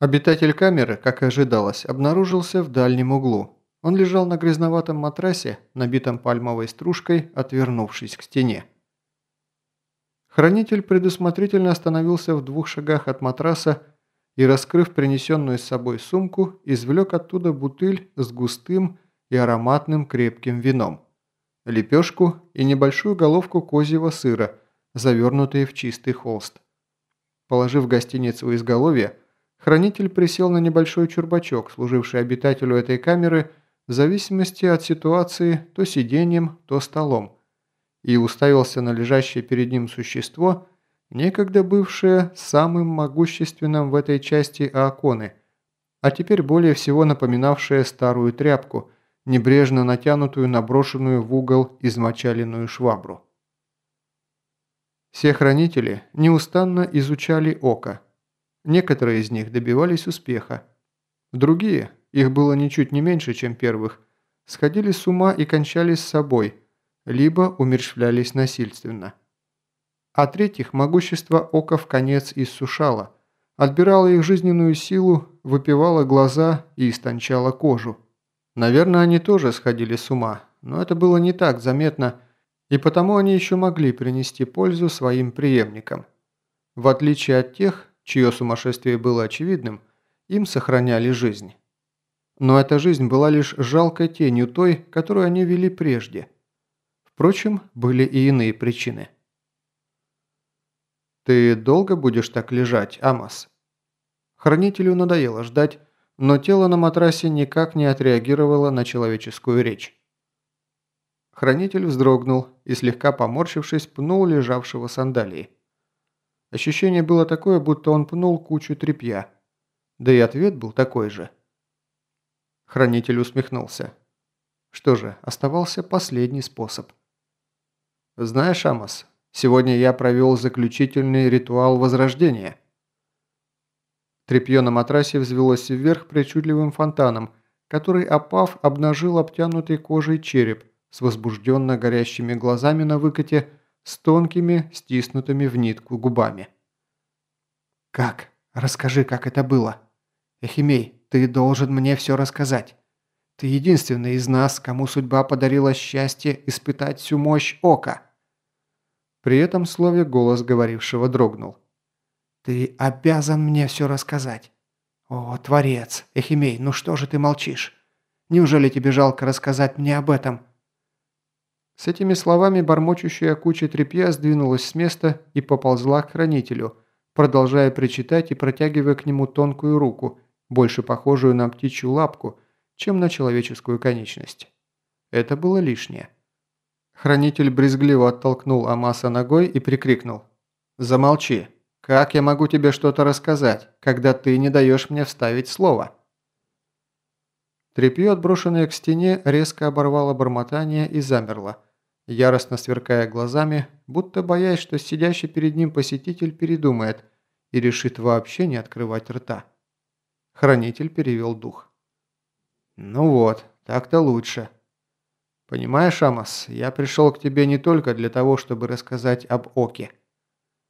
Обитатель камеры, как и ожидалось, обнаружился в дальнем углу. Он лежал на грязноватом матрасе, набитом пальмовой стружкой, отвернувшись к стене. Хранитель предусмотрительно остановился в двух шагах от матраса и, раскрыв принесенную с собой сумку, извлек оттуда бутыль с густым и ароматным крепким вином, лепешку и небольшую головку козьего сыра, завернутые в чистый холст. Положив гостиницу у изголовья, Хранитель присел на небольшой чурбачок, служивший обитателю этой камеры в зависимости от ситуации то сиденьем, то столом, и уставился на лежащее перед ним существо, некогда бывшее самым могущественным в этой части Ааконы, а теперь более всего напоминавшее старую тряпку, небрежно натянутую на брошенную в угол измочаленную швабру. Все хранители неустанно изучали око – Некоторые из них добивались успеха. Другие, их было ничуть не меньше, чем первых, сходили с ума и кончались с собой, либо умерщвлялись насильственно. А третьих могущество ока в конец иссушало, отбирало их жизненную силу, выпивало глаза и истончало кожу. Наверное, они тоже сходили с ума, но это было не так заметно, и потому они еще могли принести пользу своим преемникам. В отличие от тех, чье сумасшествие было очевидным, им сохраняли жизнь. Но эта жизнь была лишь жалкой тенью той, которую они вели прежде. Впрочем, были и иные причины. «Ты долго будешь так лежать, Амос?» Хранителю надоело ждать, но тело на матрасе никак не отреагировало на человеческую речь. Хранитель вздрогнул и, слегка поморщившись, пнул лежавшего сандалии. Ощущение было такое, будто он пнул кучу тряпья. Да и ответ был такой же. Хранитель усмехнулся. Что же, оставался последний способ. «Знаешь, Амос, сегодня я провел заключительный ритуал возрождения». Тряпье на матрасе взвелось вверх причудливым фонтаном, который, опав, обнажил обтянутый кожей череп с возбужденно горящими глазами на выкате с тонкими, стиснутыми в нитку губами. «Как? Расскажи, как это было. Эхимей, ты должен мне все рассказать. Ты единственный из нас, кому судьба подарила счастье испытать всю мощь ока». При этом слове голос говорившего дрогнул. «Ты обязан мне все рассказать. О, Творец, Эхимей, ну что же ты молчишь? Неужели тебе жалко рассказать мне об этом? С этими словами бормочущая куча тряпья сдвинулась с места и поползла к хранителю, продолжая причитать и протягивая к нему тонкую руку, больше похожую на птичью лапку, чем на человеческую конечность. Это было лишнее. Хранитель брезгливо оттолкнул Амаса ногой и прикрикнул. «Замолчи! Как я могу тебе что-то рассказать, когда ты не даешь мне вставить слово?» Тряпье, отброшенное к стене, резко оборвало бормотание и замерло – яростно сверкая глазами, будто боясь, что сидящий перед ним посетитель передумает и решит вообще не открывать рта. Хранитель перевел дух. «Ну вот, так-то лучше. Понимаешь, Амос, я пришел к тебе не только для того, чтобы рассказать об Оке.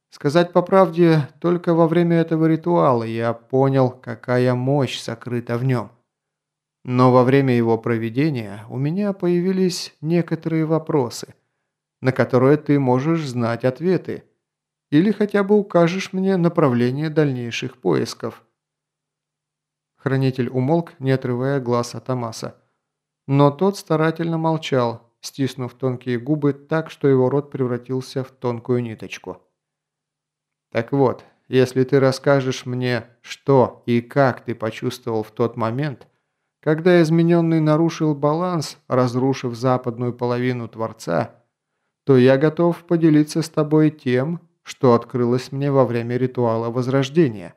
Сказать по правде, только во время этого ритуала я понял, какая мощь сокрыта в нем. Но во время его проведения у меня появились некоторые вопросы, на которые ты можешь знать ответы, или хотя бы укажешь мне направление дальнейших поисков. Хранитель умолк, не отрывая глаз от Амаса. Но тот старательно молчал, стиснув тонкие губы так, что его рот превратился в тонкую ниточку. «Так вот, если ты расскажешь мне, что и как ты почувствовал в тот момент, когда измененный нарушил баланс, разрушив западную половину Творца, то я готов поделиться с тобой тем, что открылось мне во время ритуала Возрождения».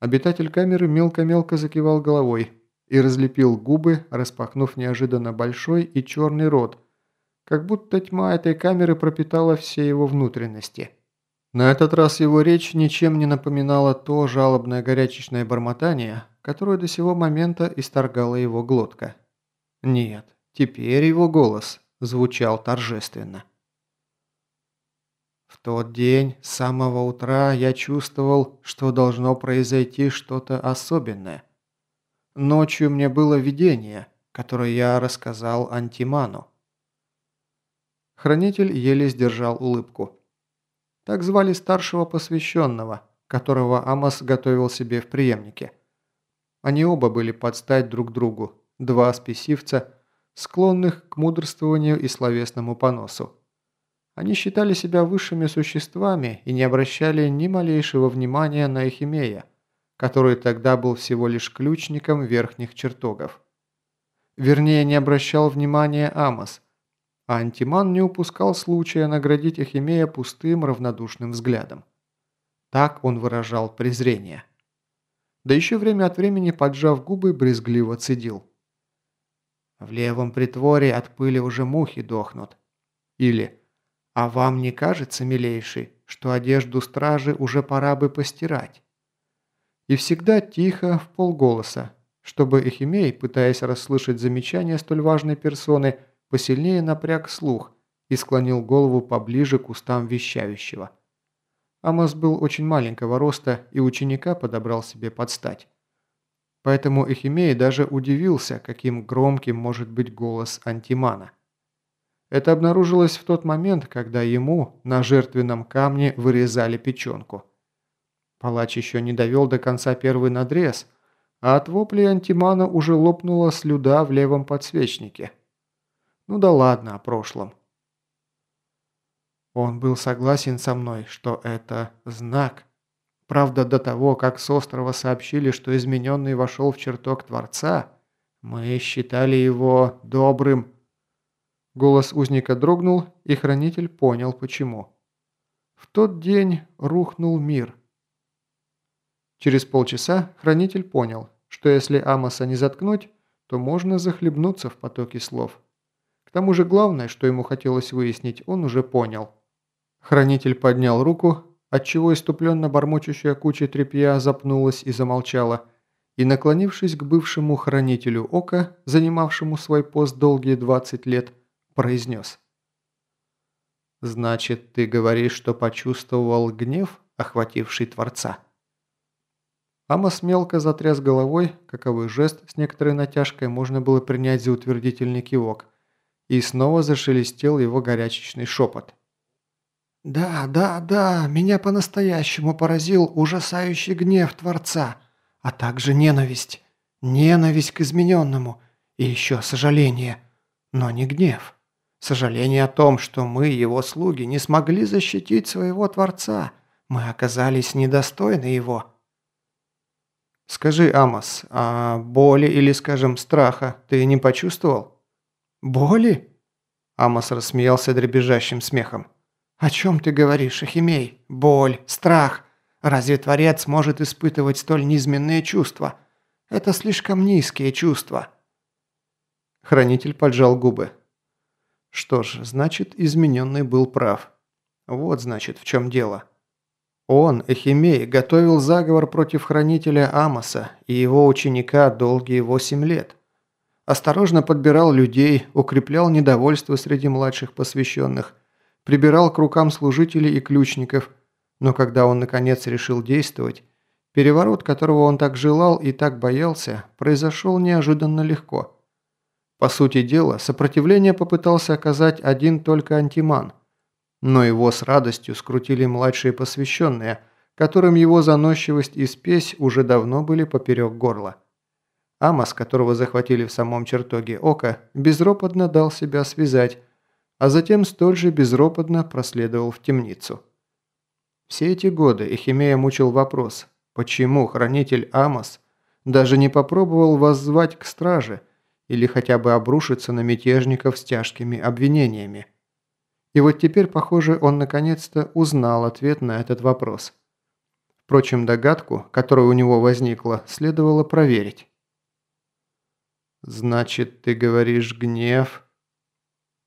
Обитатель камеры мелко-мелко закивал головой и разлепил губы, распахнув неожиданно большой и черный рот, как будто тьма этой камеры пропитала все его внутренности. На этот раз его речь ничем не напоминала то жалобное горячечное бормотание, которое до сего момента исторгала его глотка. Нет, теперь его голос звучал торжественно. В тот день, с самого утра, я чувствовал, что должно произойти что-то особенное. Ночью мне было видение, которое я рассказал Антиману. Хранитель еле сдержал улыбку. Так звали старшего посвященного, которого Амос готовил себе в преемнике. Они оба были под стать друг другу, два спесивца, склонных к мудрствованию и словесному поносу. Они считали себя высшими существами и не обращали ни малейшего внимания на Эхимея, который тогда был всего лишь ключником верхних чертогов. Вернее, не обращал внимания Амос, а Антиман не упускал случая наградить Эхимея пустым равнодушным взглядом. Так он выражал презрение. Да еще время от времени, поджав губы, брезгливо цедил. «В левом притворе от пыли уже мухи дохнут». Или а вам не кажется, милейший, что одежду стражи уже пора бы постирать?» И всегда тихо, в полголоса, чтобы Эхимей, пытаясь расслышать замечания столь важной персоны, посильнее напряг слух и склонил голову поближе к устам вещающего. Амос был очень маленького роста и ученика подобрал себе подстать. Поэтому Эхимей даже удивился, каким громким может быть голос Антимана. Это обнаружилось в тот момент, когда ему на жертвенном камне вырезали печенку. Палач еще не довел до конца первый надрез, а от воплей антимана уже лопнула слюда в левом подсвечнике. Ну да ладно о прошлом. Он был согласен со мной, что это знак. Правда, до того, как с острова сообщили, что измененный вошел в чертог Творца, мы считали его добрым Голос узника дрогнул, и хранитель понял почему. В тот день рухнул мир. Через полчаса хранитель понял, что если Амоса не заткнуть, то можно захлебнуться в потоке слов. К тому же главное, что ему хотелось выяснить, он уже понял. Хранитель поднял руку, отчего иступленно бормочущая куча тряпья запнулась и замолчала, и, наклонившись к бывшему хранителю ока, занимавшему свой пост долгие 20 лет, произнес. «Значит, ты говоришь, что почувствовал гнев, охвативший Творца?» Амос мелко затряс головой, каковой жест с некоторой натяжкой можно было принять за утвердительный кивок, и снова зашелестел его горячечный шепот. «Да, да, да, меня по-настоящему поразил ужасающий гнев Творца, а также ненависть. Ненависть к измененному и еще сожаление, но не гнев». Сожаление о том, что мы, его слуги, не смогли защитить своего Творца. Мы оказались недостойны его. Скажи, Амос, а боли или, скажем, страха ты не почувствовал? Боли? Амос рассмеялся дребезжащим смехом. «О чем ты говоришь, Ахимей? Боль, страх. Разве Творец может испытывать столь низменные чувства? Это слишком низкие чувства». Хранитель поджал губы. Что ж, значит, измененный был прав. Вот, значит, в чем дело. Он, Эхимей, готовил заговор против хранителя Амоса и его ученика долгие восемь лет. Осторожно подбирал людей, укреплял недовольство среди младших посвященных, прибирал к рукам служителей и ключников, но когда он наконец решил действовать, переворот, которого он так желал и так боялся, произошел неожиданно легко – по сути дела, сопротивление попытался оказать один только антиман. Но его с радостью скрутили младшие посвященные, которым его заносчивость и спесь уже давно были поперек горла. Амос, которого захватили в самом чертоге ока, безропотно дал себя связать, а затем столь же безропотно проследовал в темницу. Все эти годы Эхимея мучил вопрос, почему хранитель Амос даже не попробовал воззвать к страже – или хотя бы обрушиться на мятежников с тяжкими обвинениями. И вот теперь, похоже, он наконец-то узнал ответ на этот вопрос. Впрочем, догадку, которая у него возникла, следовало проверить. «Значит, ты говоришь гнев?»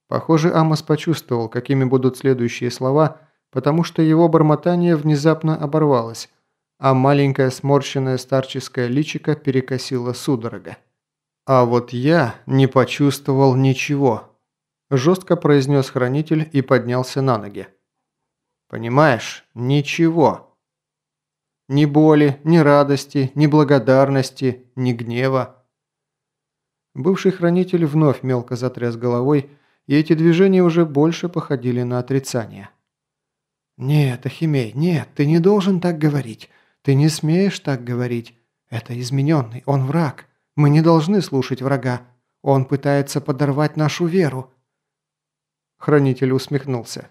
Похоже, Амос почувствовал, какими будут следующие слова, потому что его бормотание внезапно оборвалось, а маленькое сморщенное старческое личико перекосило судорога. «А вот я не почувствовал ничего», – жестко произнес хранитель и поднялся на ноги. Понимаешь? Ничего. Ни боли, ни радости, ни благодарности, ни гнева. Бывший хранитель вновь мелко затряс головой, и эти движения уже больше походили на отрицание. «Нет, Ахимей, нет, ты не должен так говорить. Ты не смеешь так говорить. Это измененный, он враг. Мы не должны слушать врага. Он пытается подорвать нашу веру». Хранитель усмехнулся.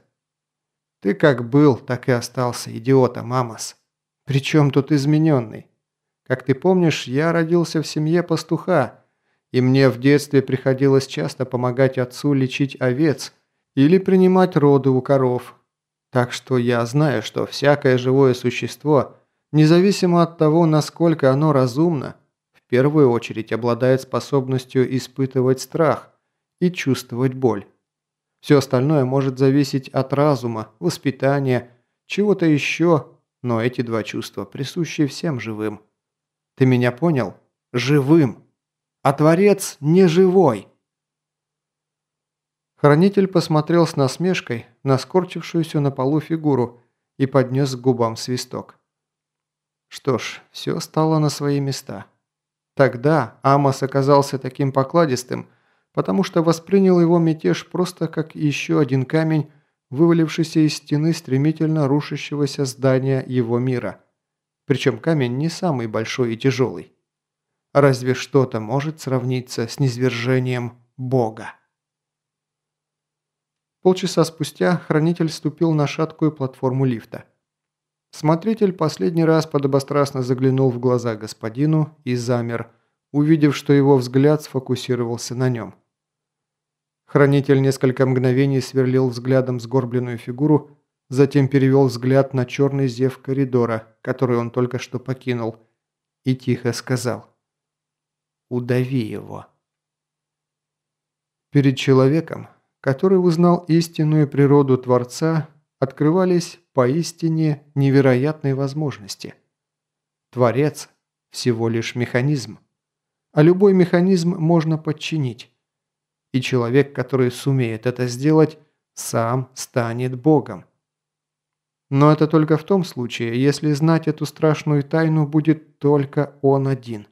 «Ты как был, так и остался идиотом, Амос. Причем тут измененный? Как ты помнишь, я родился в семье пастуха, и мне в детстве приходилось часто помогать отцу лечить овец или принимать роды у коров. Так что я знаю, что всякое живое существо, независимо от того, насколько оно разумно, в первую очередь обладает способностью испытывать страх и чувствовать боль. Все остальное может зависеть от разума, воспитания, чего-то еще, но эти два чувства присущи всем живым. Ты меня понял? Живым. А Творец не живой. Хранитель посмотрел с насмешкой на скорчившуюся на полу фигуру и поднес к губам свисток. Что ж, все стало на свои места. Тогда Амос оказался таким покладистым, потому что воспринял его мятеж просто как еще один камень, вывалившийся из стены стремительно рушащегося здания его мира. Причем камень не самый большой и тяжелый. Разве что-то может сравниться с низвержением Бога? Полчаса спустя хранитель ступил на шаткую платформу лифта. Смотритель последний раз подобострастно заглянул в глаза господину и замер, увидев, что его взгляд сфокусировался на нем. Хранитель несколько мгновений сверлил взглядом сгорбленную фигуру, затем перевел взгляд на черный зев коридора, который он только что покинул, и тихо сказал «Удави его». Перед человеком, который узнал истинную природу Творца, открывались поистине невероятные возможности. Творец – всего лишь механизм, а любой механизм можно подчинить и человек, который сумеет это сделать, сам станет Богом. Но это только в том случае, если знать эту страшную тайну будет только он один.